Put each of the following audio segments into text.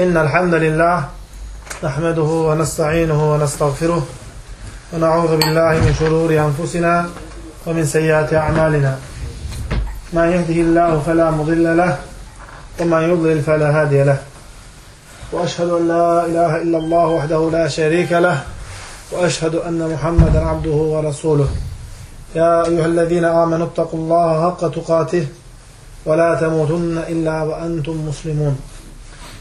إن الحمد لله نحمده ونستعينه ونستغفره ونعوذ بالله من شرور أنفسنا ومن سيئات أعمالنا. ما يهده الله فلا مضل له وما يضلل فلا هادي له. وأشهد أن لا إله إلا الله وحده لا شريك له وأشهد أن محمدا عبده ورسوله. يا أيها الذين آمنوا اتقوا الله حق تقاته ولا تموتن إلا وأنتم مسلمون.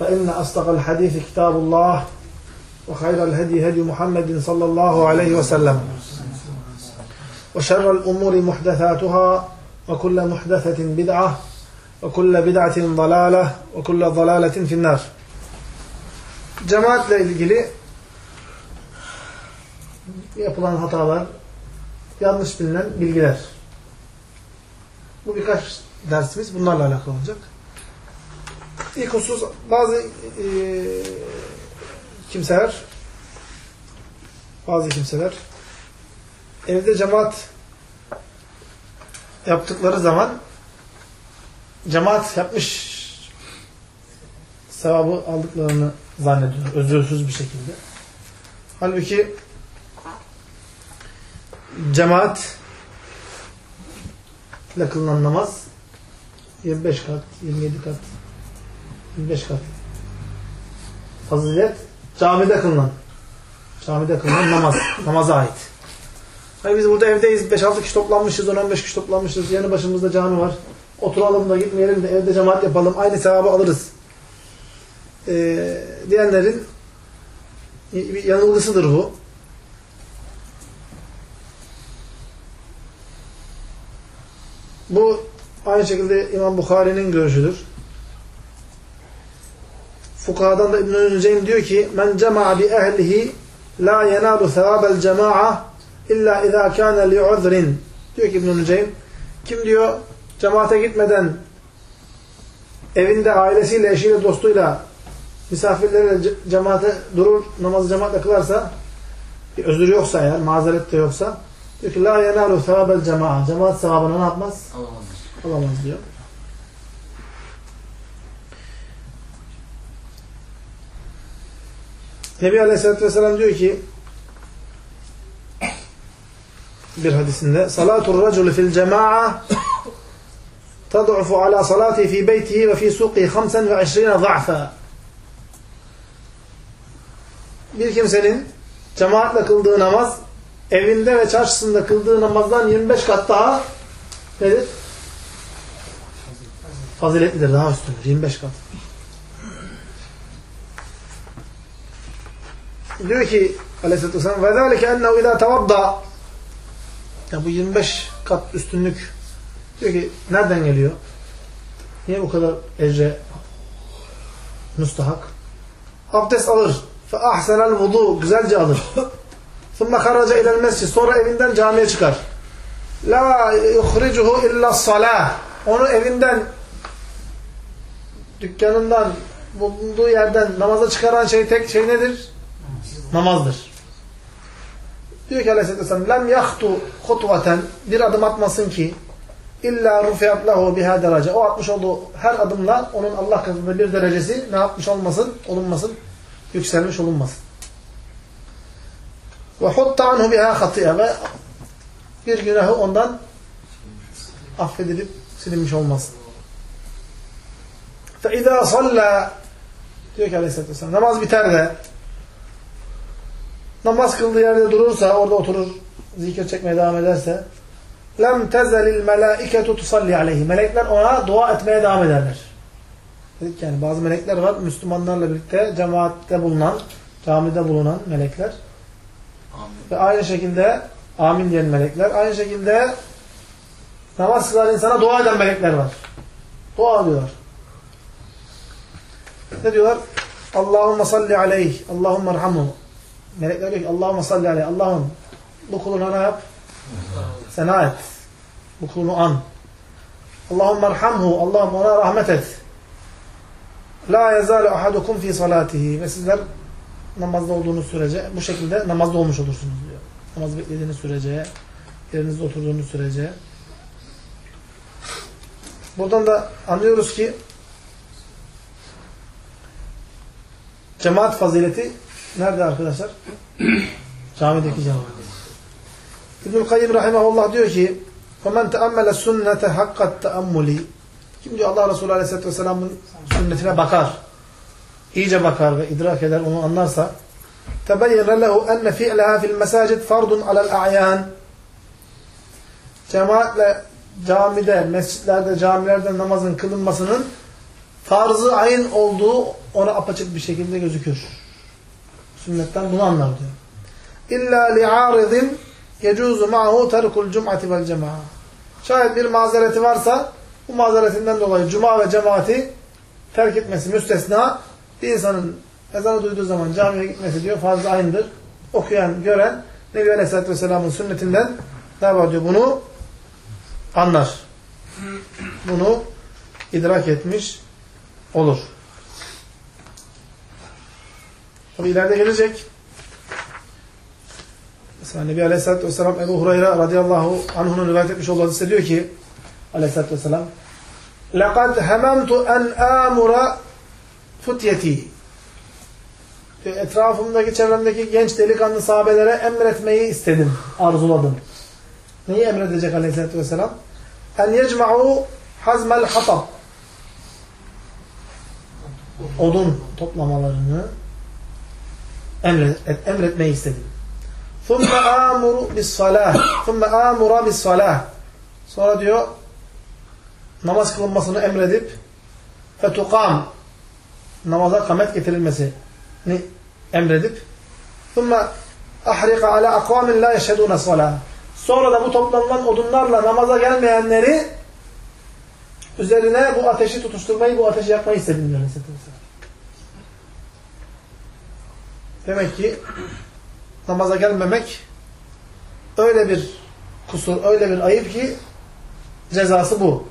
فإن أصدق الحديث كتاب الله وخير الهدي هدي محمد صلى الله عليه وسلم وشر الأمور محدثاتها وكل محدثة بدعة وكل بدعة ضلالة وكل ضلالة في النار Cemaatle ilgili yapılan hatalar, yanlış bilinen bilgiler. Bu birkaç dersimiz bunlarla alakalı olacak. İlk husus bazı e, kimseler bazı kimseler evde cemaat yaptıkları zaman cemaat yapmış sevabı aldıklarını zannediyor. Özürsüz bir şekilde. Halbuki cemaat ile kılınan namaz 25 kat, 27 kat 25 kat fazilet camide kılınan camide kılınan namaz namaza ait. Hani biz burada evdeyiz 5-6 kişi toplanmışız 10-15 kişi toplanmışız yanı başımızda cami var oturalım da gitmeyelim de evde cemaat yapalım aynı sevabı alırız ee, diyenlerin yanılgısıdır bu. Bu aynı şekilde İmam Bukhari'nin görüşüdür. Fukahadan da İbn-i Ceym diyor ki men cema'a bi ehlihi la yenalu sevabel cema'a illa izâ kâne li'udhrin diyor ki İbn-i Ceym kim diyor cemaate gitmeden evinde ailesiyle, eşiyle, dostuyla misafirleriyle cemaate durur, namazı cemaatle kılarsa bir özür yoksa eğer, mazeret de yoksa diyor ki la yenalu sevabel cema'a cemaat sevabını ne yapmaz? Alamaz. Alamaz diyor. Nebi Aleyhisselatü Vesselam diyor ki bir hadisinde salatul racul fil cema'a tad'ufu ala salati fi beytihi ve fi suqihi 25 za'fa bir kimsenin cemaatle kıldığı namaz evinde ve çarşısında kıldığı namazdan 25 kat daha nedir? Faziletlidir, daha üstündür. 25 kat. Diyor ki aleyhissalatü vesselam وَذَٰلِكَ اَنَّهُ اِذَا تَوَضَّى ya bu 25 kat üstünlük diyor ki nereden geliyor? Niye bu kadar ecre müstahak? Abdest alır. فَاَحْسَنَ الْوُضُوا Güzelce alır. ثُمَّ خَرَجَ اِلَى الْمَسْجِدِ Sonra evinden camiye çıkar. لَا يُخْرِجُهُ اِلَّا الصَّلَاةِ Onu evinden dükkanından bulunduğu yerden namaza çıkaran şey tek şey nedir? namazdır. Diyor ki aleyhissalatü vesselam lem yahtu hutvaten bir adım atmasın ki illa rufiyat lehu biha derece. O atmış olduğu her adımla onun Allah katında bir derecesi ne yapmış olmasın? Olunmasın. Yükselmiş olunmasın. Ve hutta anhu biha hatiye ve bir günahı ondan affedilip silinmiş olmasın. Fe izâ sallâ diyor ki aleyhissalatü vesselam namaz biter de namaz kıldığı yerde durursa, orada oturur, zikir çekmeye devam ederse lem tezelil melâiketu tusalli aleyhi. Melekler ona dua etmeye devam ederler. Dedik yani bazı melekler var, Müslümanlarla birlikte cemaatte bulunan, camide bulunan melekler. Amin. Ve aynı şekilde amin diyen melekler. Aynı şekilde namaz kılan insana dua eden melekler var. Dua diyorlar. Ne diyorlar? Allahümme salli aleyh. Allahümme erhamhu. Melekler diyor ki Allahümme salli aleyh. Allah'ım bu kuluna ne yap? Sena et. Bu kulunu an. Allahümme erhamhu. Allah'ım ona rahmet et. La yezalu ahadukum fi salatihi. Ve sizler namazda olduğunuz sürece bu şekilde namazda olmuş olursunuz diyor. Namaz beklediğiniz sürece, yerinizde oturduğunuz sürece. Buradan da anlıyoruz ki cemaat fazileti nerede arkadaşlar? Camideki cemaat. İbnül Kayyim Rahimahullah diyor ki وَمَنْ تَأَمَّلَ سُنَّةَ حَقَّ التَّأَمُّلِ Kim diyor Allah Resulü Aleyhisselatü Vesselam'ın sünnetine bakar, iyice bakar ve idrak eder, onu anlarsa تَبَيَّنَ لَهُ أَنَّ فِعْلَهَا فِي الْمَسَاجِدِ فَرْضٌ عَلَى الْاَعْيَانِ Cemaatle camide, mescitlerde, camilerde namazın kılınmasının farz-ı ayın olduğu ona apaçık bir şekilde gözükür. Sünnetten bunu anlar diyor. İlla li'aridin yecuzu ma'hu terkul cum'ati vel cema'a. Şayet bir mazereti varsa bu mazeretinden dolayı cuma ve cemaati terk etmesi müstesna bir insanın ezanı duyduğu zaman camiye gitmesi diyor farz-ı ayındır. Okuyan, gören Nebi Aleyhisselatü Vesselam'ın sünnetinden ne var diyor bunu anlar. Bunu idrak etmiş olur. Tabi ileride gelecek. Mesela Nebi Aleyhisselatü Vesselam Ebu Hureyre radıyallahu anh'unun rivayet etmiş olduğu hadiste diyor ki Aleyhisselatü Vesselam لَقَدْ هَمَمْتُ أَنْ آمُرَ فُتْيَتِي Etrafımdaki, çevremdeki genç delikanlı sahabelere emretmeyi istedim, arzuladım. Neyi emredecek Aleyhisselatü Vesselam? En yecma'u hazmel hatab. Odun toplamalarını emret, emretmeyi istedim. ثُمَّ آمُرُ بِالصَّلَاةِ ثُمَّ آمُرَ بِالصَّلَاةِ Sonra diyor namaz kılınmasını emredip fetukam namaza kamet getirilmesini emredip ثُمَّ اَحْرِقَ عَلَى اَقْوَامٍ لَا يَشْهَدُونَ الصَّلَاةِ Sonra da bu toplanılan odunlarla namaza gelmeyenleri üzerine bu ateşi tutuşturmayı, bu ateşi yakmayı istedim diyor Demek ki namaza gelmemek öyle bir kusur, öyle bir ayıp ki cezası bu.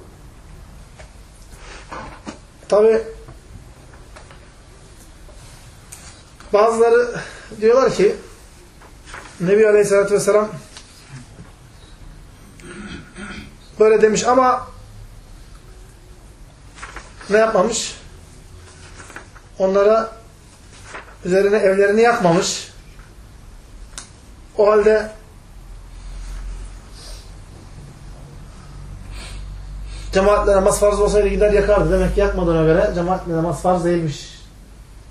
Tabi bazıları diyorlar ki Nebi Aleyhisselatü Vesselam böyle demiş ama ne yapmamış? Onlara üzerine evlerini yakmamış. O halde cemaatle namaz farz olsaydı gider yakardı. Demek ki yakmadığına göre cemaatle namaz farz değilmiş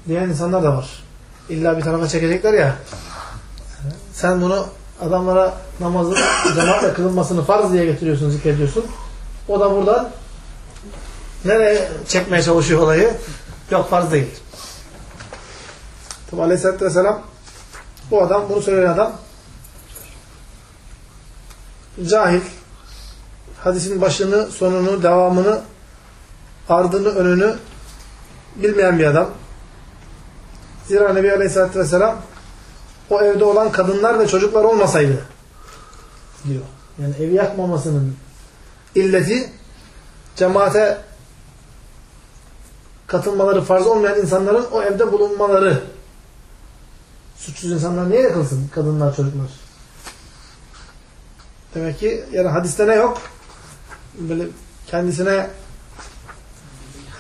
diyen insanlar da var. İlla bir tarafa çekecekler ya. Sen bunu adamlara namazın cemaatle kılınmasını farz diye getiriyorsun, zikrediyorsun. O da buradan nereye çekmeye çalışıyor olayı? Yok farz değil. Tabi aleyhissalatü vesselam bu adam, bunu söyleyen adam cahil hadisin başını, sonunu, devamını ardını, önünü bilmeyen bir adam. Zira Nebi Aleyhisselatü Vesselam o evde olan kadınlar ve çocuklar olmasaydı diyor. Yani evi yakmamasının illeti cemaate katılmaları farz olmayan insanların o evde bulunmaları. Suçsuz insanlar niye yakılsın? Kadınlar, çocuklar. Demek ki yani hadiste ne yok? Böyle kendisine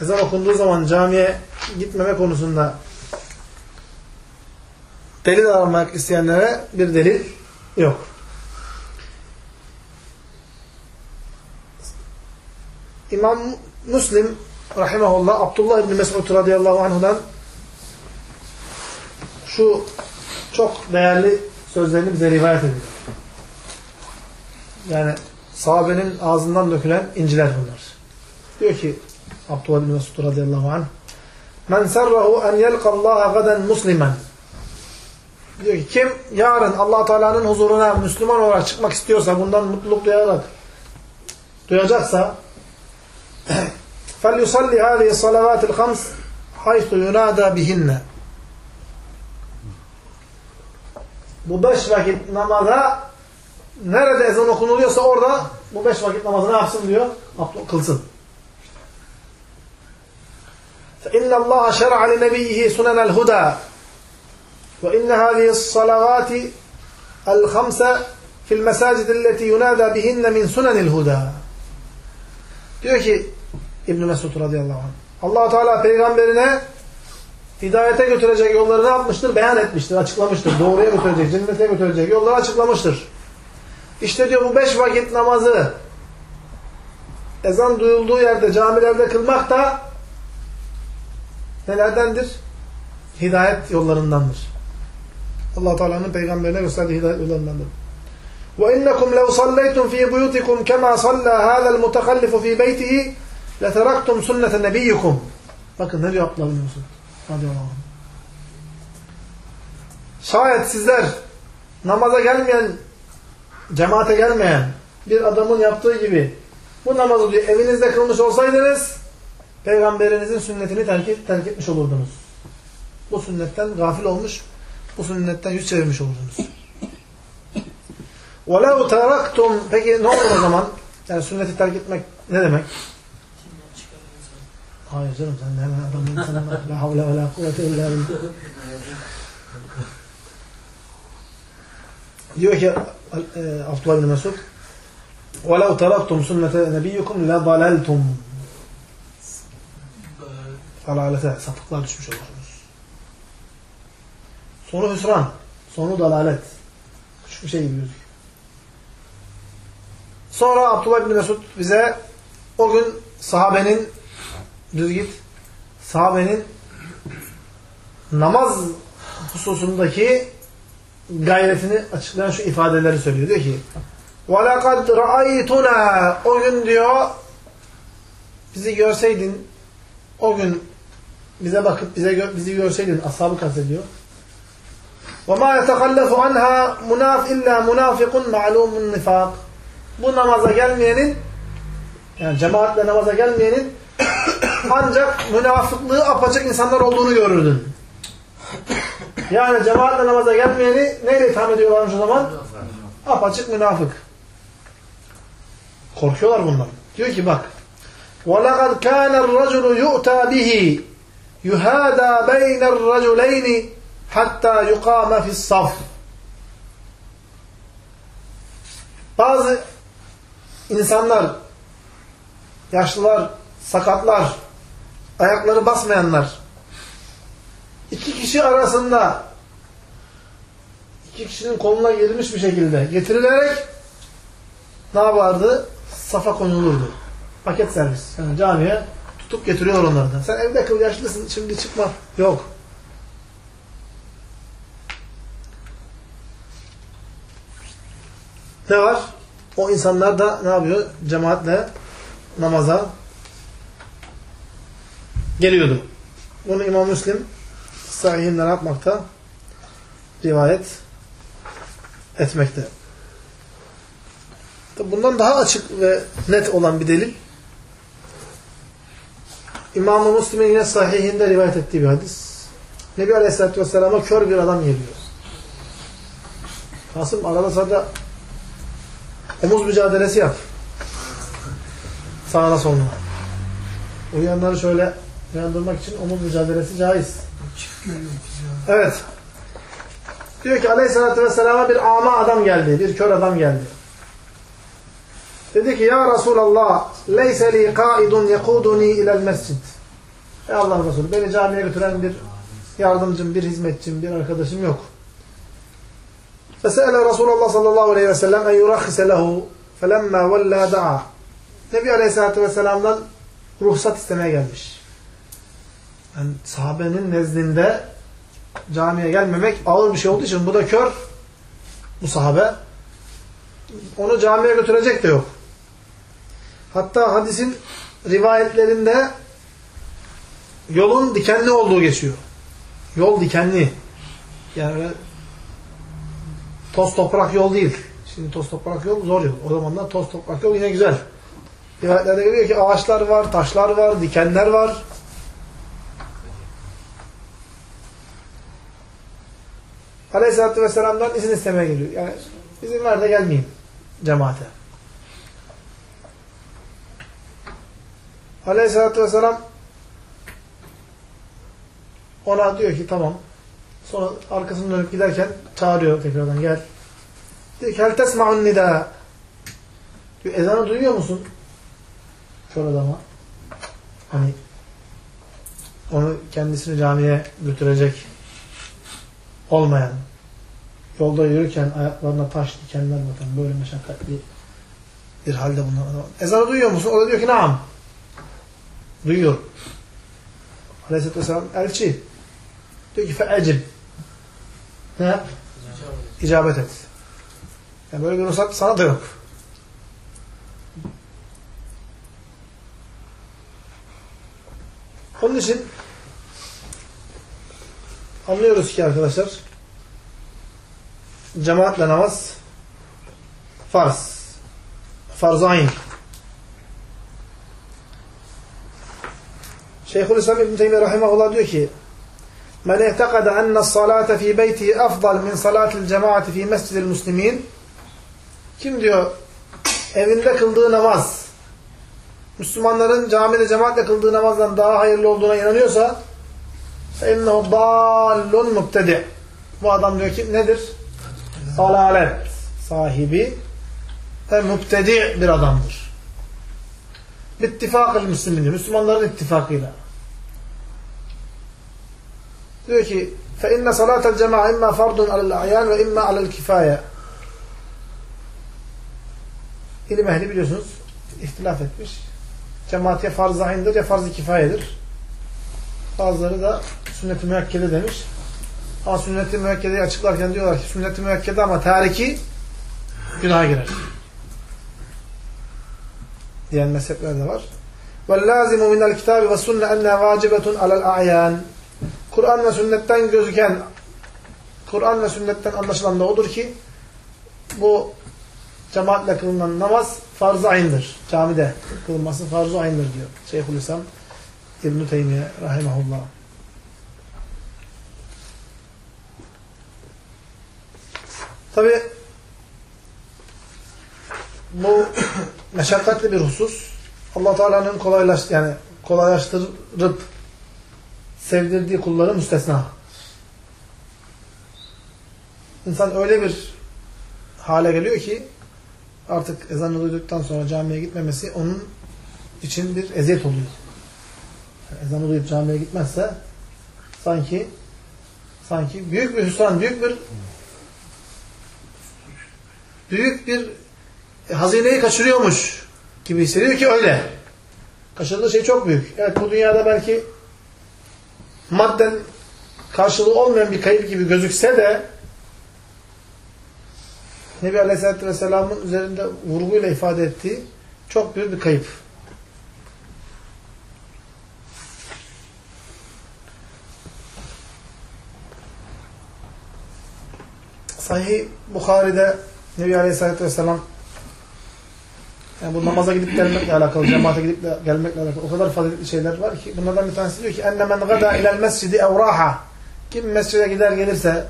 ezan okunduğu zaman camiye gitmeme konusunda delil aramak isteyenlere bir delil yok. İmam Müslim rahimahullah Abdullah İbni Mesud radıyallahu anhudan şu çok değerli sözlerini bize rivayet ediyor. Yani sahabenin ağzından dökülen inciler bunlar. Diyor ki Abdullah bin Mesud radıyallahu anh Men serrahu en yelqallaha gaden muslimen Diyor ki kim yarın allah Teala'nın huzuruna Müslüman olarak çıkmak istiyorsa bundan mutluluk duyarak duyacaksa فَلْيُصَلِّ هَذِهِ صَلَوَاتِ الْخَمْسِ haythu yunada bihinne. Bu beş vakit namaza nerede ezan okunuluyorsa orada bu beş vakit namazı ne yapsın diyor? Kılsın. فإن الله شرع لنبيه سنن الهدى وإن هذه الصلوات الخمسة في المساجد التي ينادى بهن من سنن الهدى diyor ki İbn Mesud radıyallahu anh Allah Teala peygamberine hidayete götürecek yolları ne yapmıştır? Beyan etmiştir, açıklamıştır. Doğruya götürecek, cennete götürecek yolları açıklamıştır. İşte diyor bu beş vakit namazı ezan duyulduğu yerde, camilerde kılmak da nelerdendir? Hidayet yollarındandır. allah Teala'nın peygamberine gösterdiği hidayet yollarındandır. وَاِنَّكُمْ لَوْ صَلَّيْتُمْ ف۪ي بُيُوتِكُمْ كَمَا صَلَّى هَذَا الْمُتَخَلِّفُ ف۪ي بَيْتِهِ لَتَرَكْتُمْ سُنَّةَ نَب۪يِّكُمْ Bakın ne diyor Abdullah bin Mesud? Radıyallahu anh. Şayet sizler namaza gelmeyen, cemaate gelmeyen bir adamın yaptığı gibi bu namazı diyor evinizde kılmış olsaydınız Peygamberinizin sünnetini terk, terk etmiş olurdunuz. Bu sünnetten gafil olmuş, bu sünnetten yüz çevirmiş olurdunuz. وَلَوْ تَرَكْتُمْ Peki ne olur o zaman? Yani sünneti terk etmek ne demek? Hayır canım sen de hemen adamın sana la havle ve la kuvvete illa billah. Diyor ki e, Abdullah bin Mesud وَلَوْ تَرَكْتُمْ سُنَّةَ نَبِيُّكُمْ لَضَلَلْتُمْ Dalalete, sapıklığa düşmüş olursunuz. Sonu hüsran, sonu dalalet. Küçük bir şey gibi gözüküyor. Sonra Abdullah bin Mesud bize o gün sahabenin düz git sahabenin namaz hususundaki gayretini açıklayan şu ifadeleri söylüyor. Diyor ki وَلَقَدْ رَأَيْتُنَا O gün diyor bizi görseydin o gün bize bakıp bize bizi görseydin ashabı kastediyor. وَمَا يَتَخَلَّفُ عَنْهَا munaf illa munafikun ma'lumun nifak. Bu namaza gelmeyenin yani cemaatle namaza gelmeyenin ancak münafıklığı apaçık insanlar olduğunu görürdün. Yani cemaatle namaza gelmeyeni neyle itham ediyorlarmış o zaman? Apaçık münafık. Korkuyorlar bundan. Diyor ki bak وَلَقَدْ كَانَ الرَّجُلُ يُؤْتَى بِهِ يُهَادَى بَيْنَ الرَّجُلَيْنِ hatta yukame fis saf. Bazı insanlar, yaşlılar, sakatlar, ayakları basmayanlar, iki kişi arasında iki kişinin koluna girmiş bir şekilde getirilerek ne yapardı? Safa konulurdu. Paket servis. Yani camiye tutup getiriyor onları da. Sen evde kıl yaşlısın şimdi çıkma. Yok. Ne var? O insanlar da ne yapıyor? Cemaatle namaza geliyordu. Bunu İmam Müslim sahihinde ne yapmakta? Rivayet etmekte. Bundan daha açık ve net olan bir delil İmam-ı Müslim'in yine sahihinde rivayet ettiği bir hadis. Nebi Aleyhisselatü Vesselam'a kör bir adam geliyor. Kasım arada sadece omuz mücadelesi yap. Sağına soluna. Uyanları şöyle uyandırmak için omuz mücadelesi caiz. Evet. Diyor ki aleyhissalatü vesselama bir ama adam geldi. Bir kör adam geldi. Dedi ki ya Resulallah leyse li kaidun yekuduni ilel mescid. Ey Allah Resulü beni camiye götüren bir yardımcım, bir hizmetçim, bir arkadaşım yok. Fesele Resulullah sallallahu aleyhi ve sellem en yurakhise lehu felemma vella da'a. Nebi aleyhissalatü vesselam'dan ruhsat istemeye gelmiş. Yani sahabenin nezdinde camiye gelmemek ağır bir şey olduğu için bu da kör bu sahabe onu camiye götürecek de yok. Hatta hadisin rivayetlerinde yolun dikenli olduğu geçiyor. Yol dikenli. Yani toz toprak yol değil. Şimdi toz toprak yol zor yol. O zamanlar toz toprak yol yine güzel. Rivayetlerde görüyor ki ağaçlar var, taşlar var, dikenler var. Aleyhisselatü Vesselam'dan izin istemeye geliyor. Yani izin ver de gelmeyeyim cemaate. Aleyhisselatü Vesselam ona diyor ki tamam. Sonra arkasını dönüp giderken çağırıyor tekrardan gel. Diyor ki hel tesma'un nida. Diyor ezanı duyuyor musun? Kör adama. Hani onu kendisini camiye götürecek olmayan yolda yürürken ayaklarına taş dikenler batan böyle meşakkatli bir halde bunlar. Ezanı duyuyor musun? O da diyor ki naam. Duyuyor. Aleyhisselatü Vesselam elçi. Diyor ki fe'ecib. Ne yap? İcabet et. Yani böyle bir ruhsat sana da yok. Onun için anlıyoruz ki arkadaşlar cemaatle namaz farz. Farz-ı ayn. Şeyhülislam İbn Teymiyye rahimehullah diyor ki: "Men i'tekada enne salate fi beyti afdal min salatil cemaati fi mescidil muslimin" Kim diyor evinde kıldığı namaz Müslümanların camide cemaatle kıldığı namazdan daha hayırlı olduğuna inanıyorsa فَاِنَّهُ ضَالٌ مُبْتَدِعٍ Bu adam diyor ki nedir? Dalalet sahibi ve mübtedi bir adamdır. İttifak-ı Müslümin Müslümanların ittifakıyla. Diyor ki فَاِنَّ صَلَاةَ الْجَمَاعِ اِمَّا فَرْضٌ عَلَى الْاَعْيَانِ وَاِمَّا عَلَى الْكِفَايَةِ İlim ehli biliyorsunuz ihtilaf etmiş. Cemaat ya farz-ı aynıdır ya farz-ı kifayedir. Bazıları da sünnet-i müekkede demiş. Ama sünnet-i müekkedeyi açıklarken diyorlar ki sünnet-i müekkede ama tariki günaha girer. Diyen mezhepler de var. وَاللَّازِمُ مِنَ الْكِتَابِ وَالسُنَّ اَنَّا وَاجِبَةٌ عَلَى الْاَعْيَانِ Kur'an ve sünnetten gözüken Kur'an ve sünnetten anlaşılan da odur ki bu cemaatle kılınan namaz farz-ı aynıdır. Camide kılınması farz-ı aynıdır diyor. Şeyhülislam İbn-i Teymiye rahimahullah. Tabi bu meşakkatli bir husus. Allah Teala'nın kolaylaş yani kolaylaştırıp sevdirdiği kulları müstesna. İnsan öyle bir hale geliyor ki artık ezanı duyduktan sonra camiye gitmemesi onun için bir eziyet oluyor. Ezanı duyup camiye gitmezse sanki sanki büyük bir hüsran, büyük bir büyük bir hazineyi kaçırıyormuş gibi hissediyor ki öyle. Kaçırdığı şey çok büyük. Evet bu dünyada belki madden karşılığı olmayan bir kayıp gibi gözükse de Nebi Aleyhisselatü Vesselam'ın üzerinde vurguyla ifade ettiği çok büyük bir kayıp. Sahih Bukhari'de Nebi Aleyhisselatü Vesselam yani bu namaza gidip gelmekle alakalı, cemaate gidip de gelmekle alakalı o kadar faziletli şeyler var ki bunlardan bir tanesi diyor ki enne men gada ilel mescidi evraha. Kim mescide gider gelirse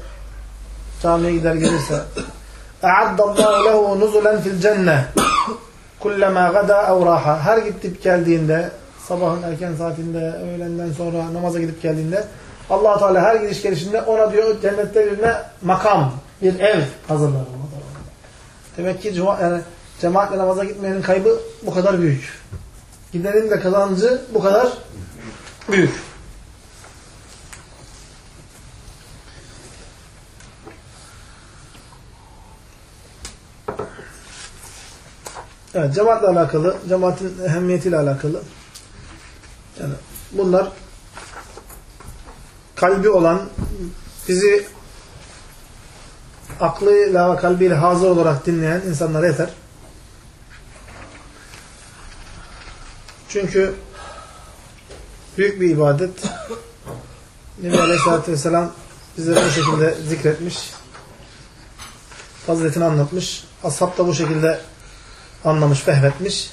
camiye gider gelirse e'addallahu lehu nuzulen fil cenne kullema gada evraha. Her gidip geldiğinde sabahın erken saatinde, öğlenden sonra namaza gidip geldiğinde allah Teala her gidiş gelişinde ona diyor cennette birine makam, bir ev hazırlar. Demek ki yani cemaatle namaza gitmeyenin kaybı bu kadar büyük. Gidenin de kazancı bu kadar büyük. Evet, cemaatle alakalı, cemaatin ehemmiyetiyle alakalı. Yani bunlar kalbi olan, bizi aklıyla ve kalbiyle hazır olarak dinleyen insanlara yeter. Çünkü büyük bir ibadet. Nebi Aleyhisselatü Vesselam bizlere bu şekilde zikretmiş. Faziletini anlatmış. Ashab da bu şekilde anlamış, fehmetmiş.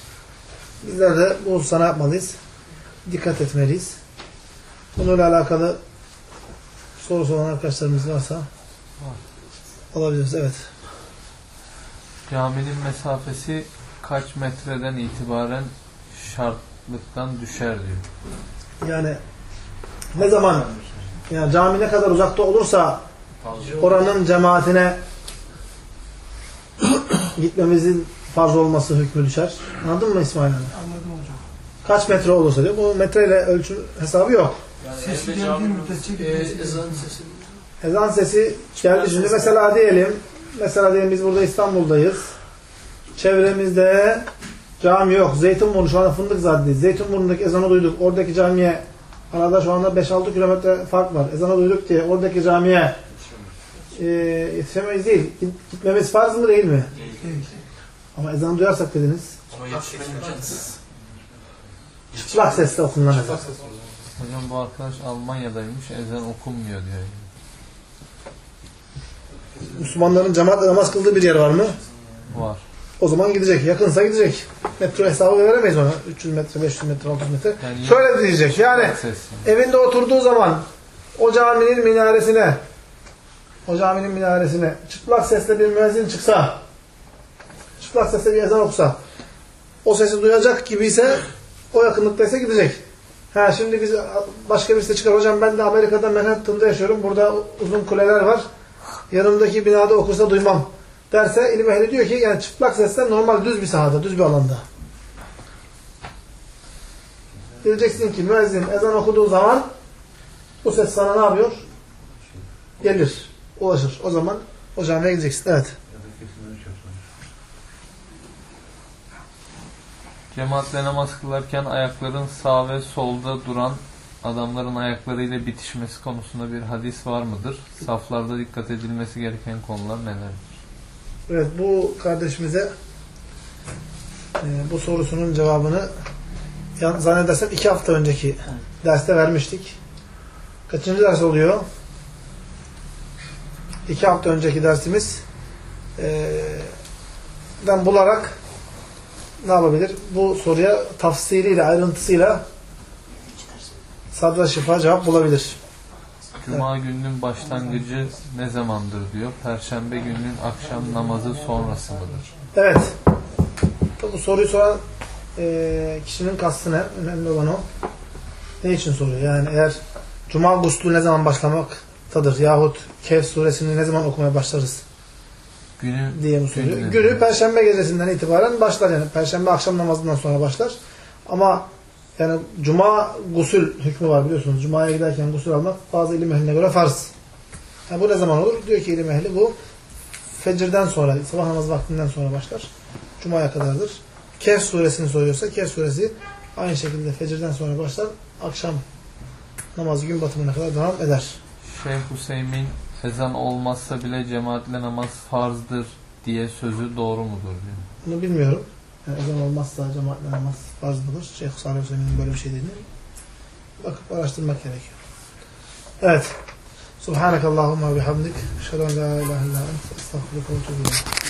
Bizler de bu hususa yapmalıyız? Dikkat etmeliyiz. Bununla alakalı soru soran arkadaşlarımız varsa Olabiliriz evet. Caminin mesafesi kaç metreden itibaren şartlıktan düşer diyor. Yani ne zaman yani cami ne kadar uzakta olursa oranın cemaatine gitmemizin farz olması hükmü düşer. Anladın mı İsmail abi? Anladım hocam. Kaç metre olursa diyor. Bu metreyle ölçüm hesabı yok. Sesi geldiği müddetçe gitmesi. ezan sesi. Ezan sesi geldi şimdi. Mesela diyelim mesela diyelim biz burada İstanbul'dayız. Çevremizde cami yok. Zeytinburnu şu anda fındık zaten. Zeytinburnu'ndaki ezanı duyduk. Oradaki camiye arada şu anda 5-6 kilometre fark var. Ezanı duyduk diye oradaki camiye e, yetişemeyiz değil. Gitmemiz farz mı değil mi? Değil. Ama ezanı duyarsak dediniz. Ama. Çıplak sesle okunan ezan. Hocam bu arkadaş Almanya'daymış. Ezan okunmuyor diyor. Müslümanların cemaatle namaz kıldığı bir yer var mı? Var. O zaman gidecek. Yakınsa gidecek. Metro hesabı veremeyiz ona. 300 metre, 500 metre, 600 metre. Yani Şöyle diyecek. Yani evinde oturduğu zaman o caminin minaresine o caminin minaresine çıplak sesle bir müezzin çıksa çıplak sesle bir ezan okusa o sesi duyacak gibiyse o yakınlıktaysa gidecek. Ha şimdi biz başka birisi de çıkar. Hocam ben de Amerika'da Manhattan'da yaşıyorum. Burada uzun kuleler var. Yanımdaki binada okursa duymam. Derse ilim ehli diyor ki yani çıplak sesle normal düz bir sahada, düz bir alanda. Diyeceksin ki müezzin ezan okuduğu zaman bu ses sana ne yapıyor? Gelir, ulaşır. O zaman o camiye gideceksin. Evet. Cemaatle namaz kılarken ayakların sağ ve solda duran adamların ayaklarıyla bitişmesi konusunda bir hadis var mıdır? Saflarda dikkat edilmesi gereken konular nelerdir? Evet bu kardeşimize e, bu sorusunun cevabını zannedersem iki hafta önceki derste vermiştik. Kaçıncı ders oluyor? İki hafta önceki dersimiz e, den bularak ne yapabilir? Bu soruya tafsiliyle, ayrıntısıyla sadra şifa cevap bulabilir. Cuma gününün başlangıcı ne zamandır diyor. Perşembe gününün akşam namazı sonrası mıdır? Evet. Bu soruyu soran e, kişinin kastı ne? Önemli olan o. Ne için soruyor? Yani eğer Cuma guslü ne zaman başlamaktadır? Yahut Kehf suresini ne zaman okumaya başlarız? Günü diye mi soruyor? Günü. Günü Perşembe gecesinden itibaren başlar yani. Perşembe akşam namazından sonra başlar. Ama yani Cuma gusül hükmü var biliyorsunuz. Cuma'ya giderken gusül almak bazı ilim ehline göre farz. Yani bu ne zaman olur? Diyor ki ilim ehli bu fecirden sonra, sabah namazı vaktinden sonra başlar. Cuma'ya kadardır. Kehf suresini soruyorsa Kehf suresi aynı şekilde fecirden sonra başlar. Akşam namazı gün batımına kadar devam eder. Şeyh Hüseyin ezan olmazsa bile cemaatle namaz farzdır diye sözü doğru mudur diyor. Bunu bilmiyorum. Yani ezan olmazsa cemaatle namaz farz mıdır? Şeyh Salih Hüseyin'in böyle bir şey dediğini bakıp araştırmak gerekiyor. Evet. Subhanakallahumma bihamdik. Şerden la ilahe illa ent. Estağfurullah ve.